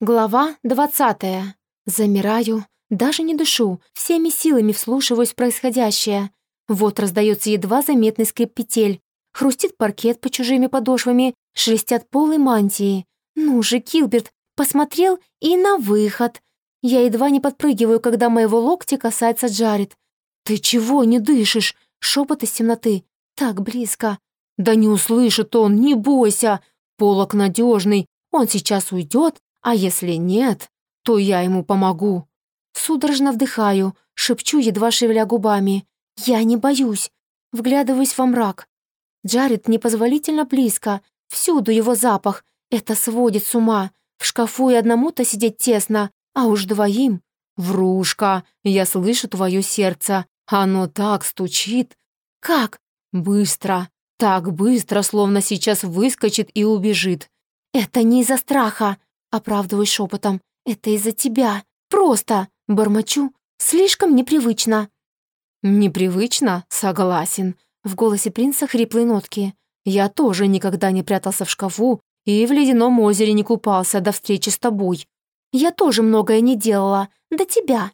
Глава двадцатая. Замираю, даже не дышу, всеми силами вслушиваюсь в происходящее. Вот раздается едва заметный скрип петель, хрустит паркет по чужими подошвами, шелестят полы мантии. Ну же, Килберт, посмотрел и на выход. Я едва не подпрыгиваю, когда моего локтя касается Джаред. «Ты чего не дышишь?» — шепот из темноты. «Так близко». «Да не услышит он, не бойся. Полок надежный, он сейчас уйдет, а если нет, то я ему помогу. Судорожно вдыхаю, шепчу, едва шевеля губами. Я не боюсь. Вглядываюсь во мрак. Джаред непозволительно близко. Всюду его запах. Это сводит с ума. В шкафу и одному-то сидеть тесно, а уж двоим. «Врушка, я слышу твое сердце. Оно так стучит». «Как?» «Быстро. Так быстро, словно сейчас выскочит и убежит». «Это не из-за страха. Оправдываюсь шепотом. «Это из-за тебя. Просто!» Бормочу. «Слишком непривычно». «Непривычно? Согласен». В голосе принца хриплые нотки. «Я тоже никогда не прятался в шкафу и в ледяном озере не купался до встречи с тобой. Я тоже многое не делала. До тебя.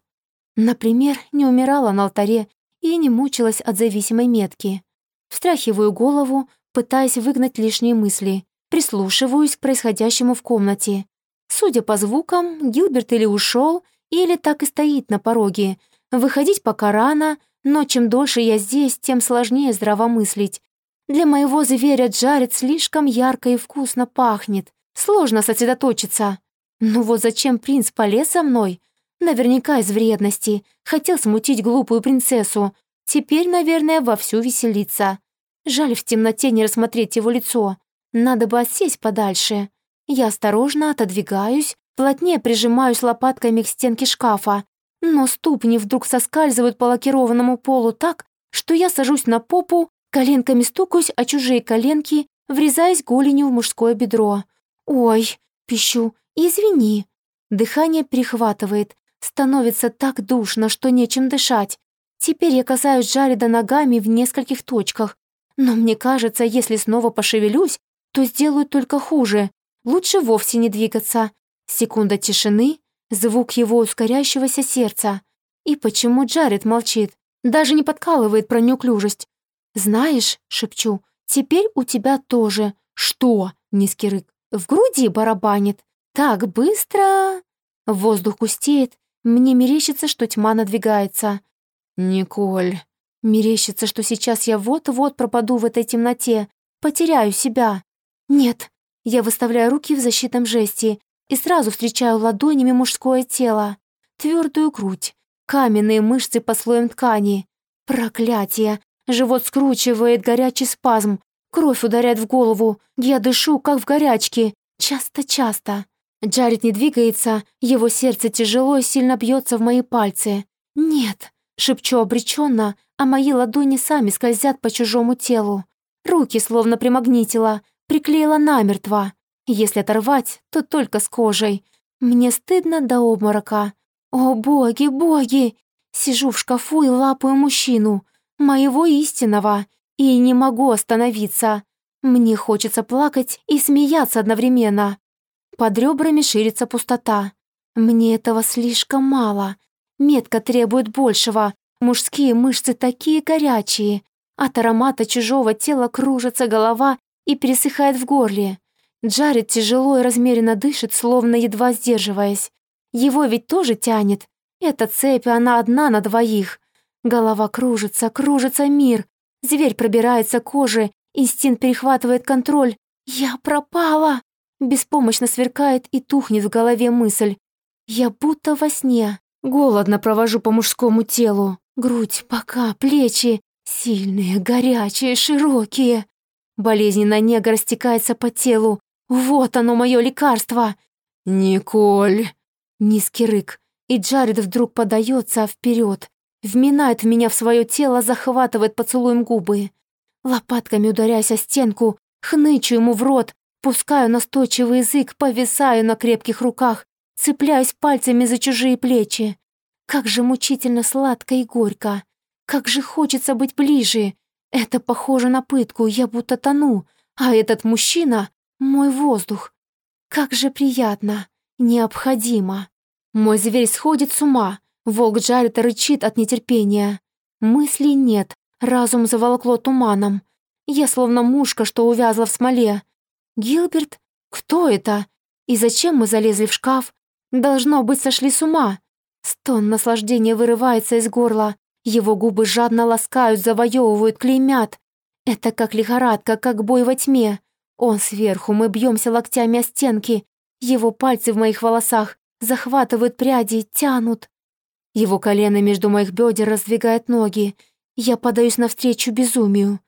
Например, не умирала на алтаре и не мучилась от зависимой метки. Встряхиваю голову, пытаясь выгнать лишние мысли. Прислушиваюсь к происходящему в комнате. Судя по звукам, Гилберт или ушел, или так и стоит на пороге. Выходить пока рано, но чем дольше я здесь, тем сложнее здравомыслить. Для моего зверя Джаред слишком ярко и вкусно пахнет. Сложно сосредоточиться. Ну вот зачем принц полез со мной? Наверняка из вредности. Хотел смутить глупую принцессу. Теперь, наверное, вовсю веселиться. Жаль в темноте не рассмотреть его лицо. Надо бы отсесть подальше. Я осторожно отодвигаюсь, плотнее прижимаюсь лопатками к стенке шкафа, но ступни вдруг соскальзывают по лакированному полу так, что я сажусь на попу, коленками стукаюсь о чужие коленки, врезаясь голенью в мужское бедро. «Ой!» — пищу. «Извини!» Дыхание перехватывает. Становится так душно, что нечем дышать. Теперь я касаюсь Джареда ногами в нескольких точках. Но мне кажется, если снова пошевелюсь, то сделаю только хуже. Лучше вовсе не двигаться. Секунда тишины, звук его ускоряющегося сердца. И почему Джаред молчит? Даже не подкалывает про неуклюжесть. «Знаешь», — шепчу, — «теперь у тебя тоже». «Что?» — низкий рык. «В груди барабанит. Так быстро...» Воздух густеет. Мне мерещится, что тьма надвигается. «Николь...» Мерещится, что сейчас я вот-вот пропаду в этой темноте, потеряю себя. Нет, я выставляю руки в защитном жесте и сразу встречаю ладонями мужское тело, твердую грудь, каменные мышцы по слоям ткани. Проклятие! Живот скручивает горячий спазм, кровь ударяет в голову, я дышу, как в горячке, часто-часто. Джаред не двигается, его сердце тяжело и сильно бьется в мои пальцы. «Нет», — шепчу обреченно, а мои ладони сами скользят по чужому телу. Руки словно примагнитила, приклеила намертво. Если оторвать, то только с кожей. Мне стыдно до обморока. О, боги, боги! Сижу в шкафу и лапаю мужчину, моего истинного, и не могу остановиться. Мне хочется плакать и смеяться одновременно. Под ребрами ширится пустота. Мне этого слишком мало. Метка требует большего. Мужские мышцы такие горячие. От аромата чужого тела кружится голова и пересыхает в горле. Джаред тяжело и размеренно дышит, словно едва сдерживаясь. Его ведь тоже тянет. Эта цепь, она одна на двоих. Голова кружится, кружится мир. Зверь пробирается к коже, инстинкт перехватывает контроль. «Я пропала!» Беспомощно сверкает и тухнет в голове мысль. «Я будто во сне. Голодно провожу по мужскому телу. Грудь, бока, плечи. Сильные, горячие, широкие. Болезненная нега растекается по телу. Вот оно, мое лекарство. «Николь!» Низкий рык. И Джаред вдруг подается вперед, вминает меня в свое тело, захватывает поцелуем губы. Лопатками ударяясь о стенку, хнычу ему в рот, пускаю настойчивый язык, повисаю на крепких руках, цепляюсь пальцами за чужие плечи. Как же мучительно сладко и горько. Как же хочется быть ближе. Это похоже на пытку, я будто тону, а этот мужчина — мой воздух. Как же приятно. Необходимо. Мой зверь сходит с ума. Волк Джаред рычит от нетерпения. Мыслей нет, разум заволокло туманом. Я словно мушка, что увязла в смоле. Гилберт? Кто это? И зачем мы залезли в шкаф? Должно быть, сошли с ума. Стон наслаждения вырывается из горла. Его губы жадно ласкают, завоевывают, клеймят. Это как лихорадка, как бой во тьме. Он сверху, мы бьемся локтями о стенки. Его пальцы в моих волосах захватывают пряди, тянут. Его колено между моих бедер раздвигает ноги. Я подаюсь навстречу безумию.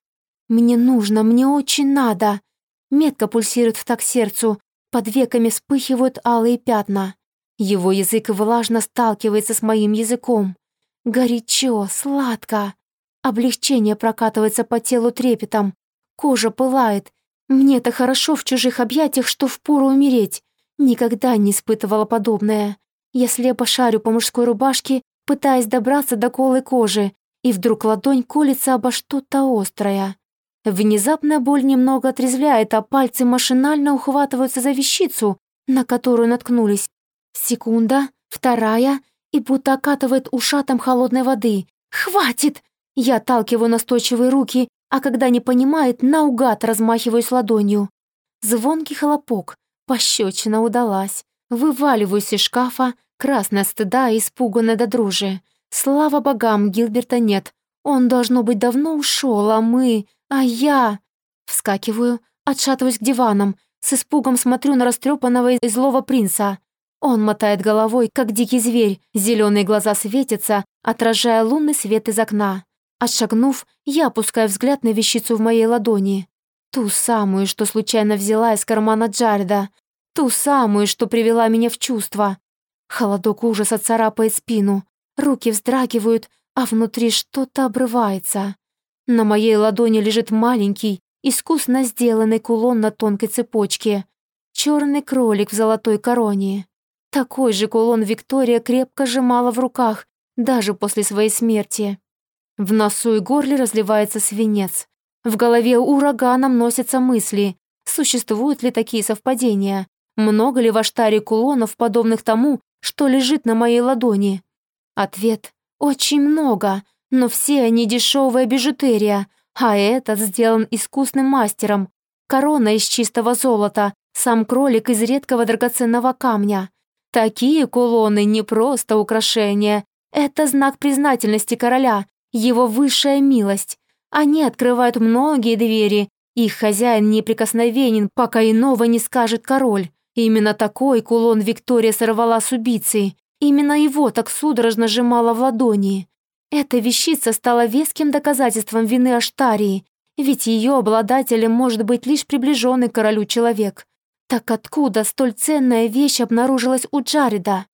Мне нужно, мне очень надо. Метка пульсирует в так сердцу, под веками вспыхивают алые пятна. Его язык влажно сталкивается с моим языком. Горячо, сладко. Облегчение прокатывается по телу трепетом. Кожа пылает. Мне-то хорошо в чужих объятиях, что впору умереть. Никогда не испытывала подобное. Я слепо шарю по мужской рубашке, пытаясь добраться до колой кожи, и вдруг ладонь колется обо что-то острое. Внезапная боль немного отрезвляет, а пальцы машинально ухватываются за вещицу, на которую наткнулись. Секунда, вторая, и будто окатывает ушатом холодной воды. «Хватит!» Я отталкиваю настойчивые руки, а когда не понимает, наугад размахиваюсь ладонью. Звонкий хлопок, пощечина удалась. Вываливаюсь из шкафа, красная стыда и испуганная до дружи. Слава богам, Гилберта нет. Он, должно быть, давно ушел, а мы... А я... Вскакиваю, отшатываюсь к диванам, с испугом смотрю на растрепанного и злого принца. Он мотает головой, как дикий зверь, зеленые глаза светятся, отражая лунный свет из окна. Отшагнув, я опускаю взгляд на вещицу в моей ладони. Ту самую, что случайно взяла из кармана Джареда. Ту самую, что привела меня в чувство. Холодок ужаса царапает спину. Руки вздрагивают, а внутри что-то обрывается. На моей ладони лежит маленький, искусно сделанный кулон на тонкой цепочке. Черный кролик в золотой короне. Такой же кулон Виктория крепко сжимала в руках, даже после своей смерти. В носу и горле разливается свинец. В голове ураганом носятся мысли. Существуют ли такие совпадения? Много ли в Аштаре кулонов, подобных тому, что лежит на моей ладони? Ответ – очень много, но все они дешевая бижутерия, а этот сделан искусным мастером. Корона из чистого золота, сам кролик из редкого драгоценного камня. Такие кулоны не просто украшения, это знак признательности короля, его высшая милость. Они открывают многие двери. Их хозяин неприкосновенен, пока иного не скажет король. Именно такой кулон Виктория сорвала с убийцей. Именно его так судорожно сжимала в ладони. Эта вещица стала веским доказательством вины Аштарии, ведь ее обладателем может быть лишь приближенный королю человек. Так откуда столь ценная вещь обнаружилась у Джареда?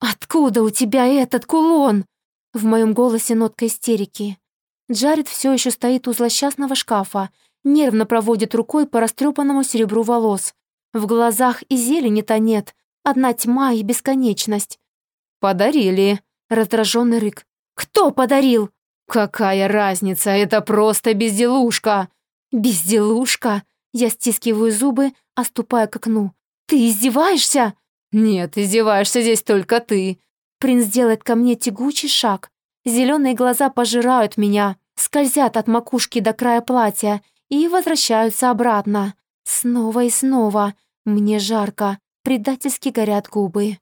«Откуда у тебя этот кулон?» В моем голосе нотка истерики. Джаред все еще стоит у злосчастного шкафа, нервно проводит рукой по растрепанному серебру волос. В глазах и зелени-то нет, одна тьма и бесконечность. «Подарили», — раздраженный рык. «Кто подарил?» «Какая разница, это просто безделушка!» «Безделушка?» Я стискиваю зубы, оступая к окну. «Ты издеваешься?» «Нет, издеваешься здесь только ты. Принц делает ко мне тягучий шаг. Зеленые глаза пожирают меня, скользят от макушки до края платья и возвращаются обратно. Снова и снова. Мне жарко, предательски горят губы.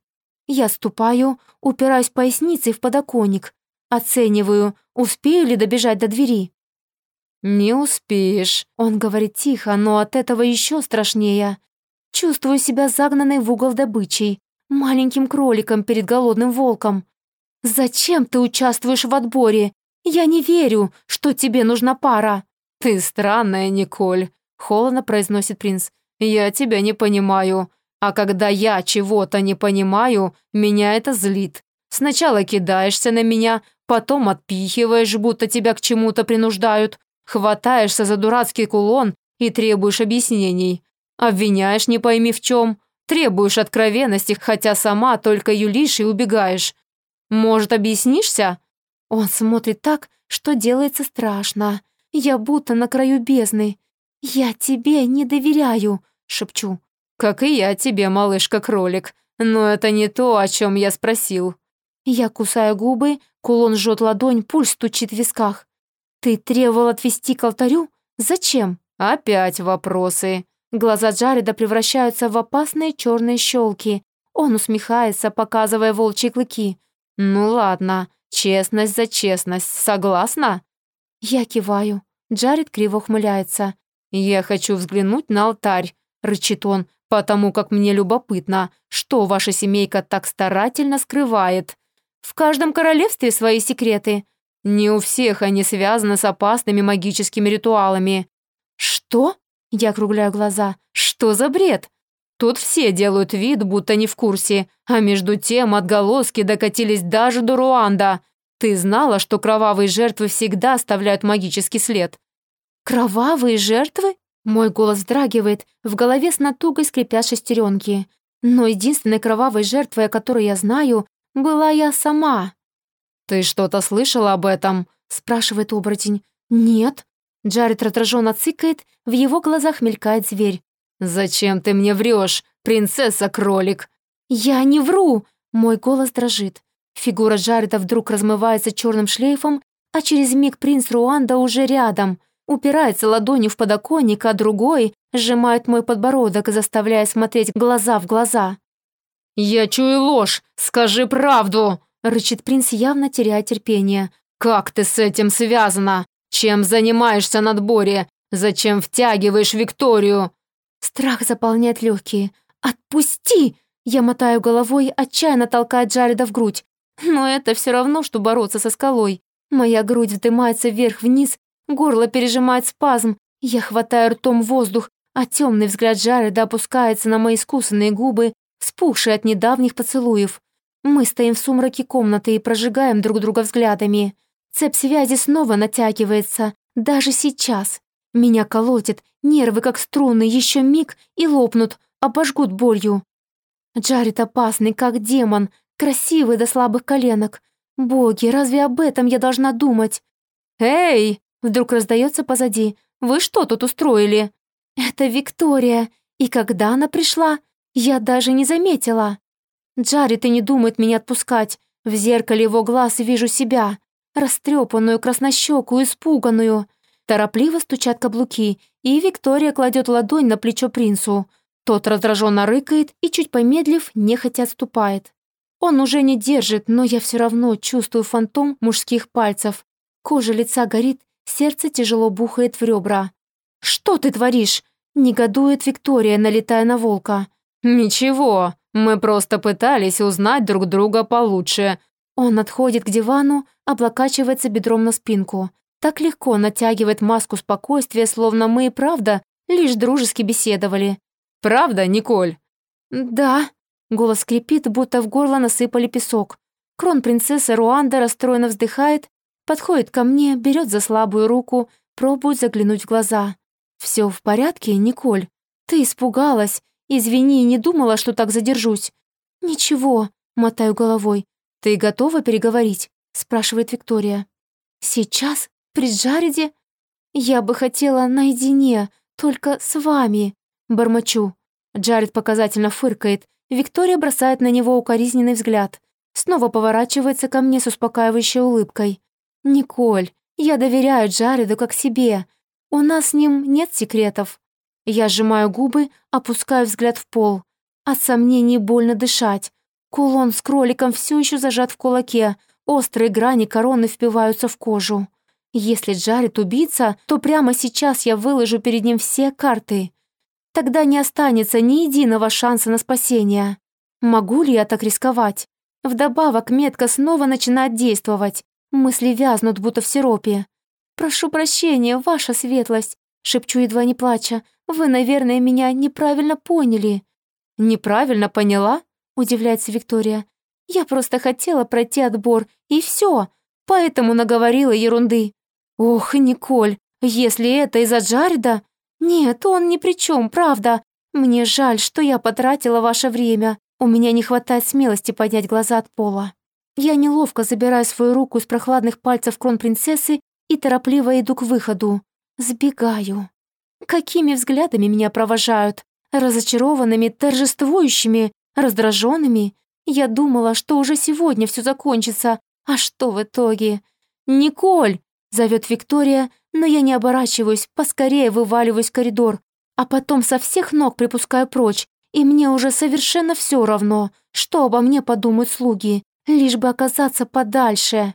Я ступаю, упираюсь поясницей в подоконник. Оцениваю, успею ли добежать до двери. «Не успеешь», — он говорит тихо, но от этого еще страшнее. Чувствую себя загнанной в угол добычей маленьким кроликом перед голодным волком. «Зачем ты участвуешь в отборе? Я не верю, что тебе нужна пара». «Ты странная, Николь», — холодно произносит принц. «Я тебя не понимаю. А когда я чего-то не понимаю, меня это злит. Сначала кидаешься на меня, потом отпихиваешь, будто тебя к чему-то принуждают, хватаешься за дурацкий кулон и требуешь объяснений. Обвиняешь не пойми в чем, Требуешь откровенности, хотя сама только юлишь и убегаешь. Может, объяснишься?» Он смотрит так, что делается страшно. Я будто на краю бездны. «Я тебе не доверяю», — шепчу. «Как и я тебе, малышка-кролик», но это не то, о чем я спросил». Я кусаю губы, кулон жжет ладонь, пульс стучит в висках. «Ты требовал отвести к алтарю? Зачем?» «Опять вопросы». Глаза Джареда превращаются в опасные черные щелки. Он усмехается, показывая волчьи клыки. «Ну ладно, честность за честность, согласна?» Я киваю. Джаред криво ухмыляется. «Я хочу взглянуть на алтарь», — рычит он, «потому как мне любопытно, что ваша семейка так старательно скрывает. В каждом королевстве свои секреты. Не у всех они связаны с опасными магическими ритуалами». «Что?» — я округляю глаза. «Что за бред? Тут все делают вид, будто не в курсе, а между тем отголоски докатились даже до Руанда. Ты знала, что кровавые жертвы всегда оставляют магический след?» «Кровавые жертвы?» Мой голос вздрагивает, в голове с натугой скрипят шестеренки. Но единственной кровавой жертвой, о которой я знаю, была я сама. «Ты что-то слышала об этом?» — спрашивает оборотень. «Нет». Джаред раздраженно цыкает, в его глазах мелькает зверь. «Зачем ты мне врешь, принцесса-кролик?» «Я не вру!» Мой голос дрожит. Фигура Джареда вдруг размывается черным шлейфом, а через миг принц Руанда уже рядом. Упирается ладонью в подоконник, а другой сжимает мой подбородок, заставляя смотреть глаза в глаза. «Я чую ложь! Скажи правду!» Рычит принц, явно теряя терпение. «Как ты с этим связана? Чем занимаешься на отборе? Зачем втягиваешь Викторию?» Страх заполняет легкие. «Отпусти!» Я мотаю головой, отчаянно толкая Джареда в грудь. Но это все равно, что бороться со скалой. Моя грудь вздымается вверх-вниз, горло пережимает спазм. Я хватаю ртом воздух, а темный взгляд Джареда опускается на мои искусанные губы, вспухшие от недавних поцелуев. Мы стоим в сумраке комнаты и прожигаем друг друга взглядами. Цепь связи снова натягивается, даже сейчас. Меня колотит, нервы как струны, еще миг и лопнут, обожгут болью. Джаред опасный, как демон, красивый до слабых коленок. Боги, разве об этом я должна думать? «Эй!» — вдруг раздается позади. «Вы что тут устроили?» «Это Виктория. И когда она пришла, я даже не заметила». Джаред и не думает меня отпускать. В зеркале его глаз вижу себя. Растрепанную, краснощекую, испуганную. Торопливо стучат каблуки, и Виктория кладет ладонь на плечо принцу. Тот раздраженно рыкает и, чуть помедлив, нехотя отступает. Он уже не держит, но я все равно чувствую фантом мужских пальцев. Кожа лица горит, сердце тяжело бухает в ребра. «Что ты творишь?» — негодует Виктория, налетая на волка. «Ничего, мы просто пытались узнать друг друга получше». Он отходит к дивану, облокачивается бедром на спинку так легко натягивает маску спокойствия, словно мы и правда лишь дружески беседовали. «Правда, Николь?» «Да», — голос скрипит, будто в горло насыпали песок. Крон-принцесса Руанда расстроенно вздыхает, подходит ко мне, берет за слабую руку, пробует заглянуть в глаза. «Все в порядке, Николь? Ты испугалась. Извини, не думала, что так задержусь». «Ничего», — мотаю головой. «Ты готова переговорить?» — спрашивает Виктория. «Сейчас?» При Джареде? Я бы хотела наедине, только с вами. Бормочу. Джаред показательно фыркает. Виктория бросает на него укоризненный взгляд. Снова поворачивается ко мне с успокаивающей улыбкой. «Николь, я доверяю Джареду как себе. У нас с ним нет секретов». Я сжимаю губы, опускаю взгляд в пол. От сомнений больно дышать. Кулон с кроликом все еще зажат в кулаке. Острые грани короны впиваются в кожу. Если Джаред убийца, то прямо сейчас я выложу перед ним все карты. Тогда не останется ни единого шанса на спасение. Могу ли я так рисковать? Вдобавок метка снова начинает действовать. Мысли вязнут, будто в сиропе. «Прошу прощения, ваша светлость», — шепчу, едва не плача. «Вы, наверное, меня неправильно поняли». «Неправильно поняла?» — удивляется Виктория. «Я просто хотела пройти отбор, и все, поэтому наговорила ерунды». «Ох, Николь, если это из-за Джареда...» «Нет, он ни при чем, правда. Мне жаль, что я потратила ваше время. У меня не хватает смелости поднять глаза от пола». Я неловко забираю свою руку из прохладных пальцев кронпринцессы и торопливо иду к выходу. Сбегаю. Какими взглядами меня провожают? Разочарованными, торжествующими, раздраженными. Я думала, что уже сегодня все закончится, а что в итоге? «Николь!» — зовет Виктория, но я не оборачиваюсь, поскорее вываливаюсь в коридор, а потом со всех ног припускаю прочь, и мне уже совершенно все равно, что обо мне подумают слуги, лишь бы оказаться подальше.